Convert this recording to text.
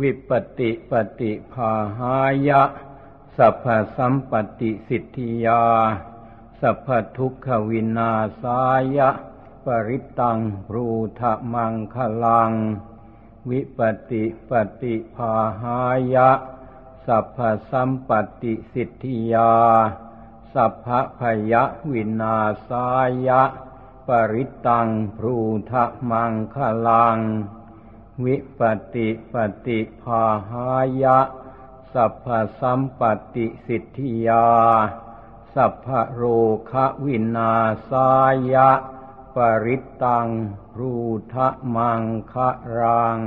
วิปติปฏิภาหายะ สัพพสัมปติสิทธิยา สัพพทุกขวินาสายะ ปริตังปรูทะมังคลัง วิปติปฏิภาหายะ สัพพสัมปติสิทธิยา สัพพพยวินาสายะ ปริตังปรูทะมังคลัง วิปติปติภาหายะ สัพพสัมปติสิทธิยา สัพพโรคะวินาสายะ ปริตังรูทะมังคะรัง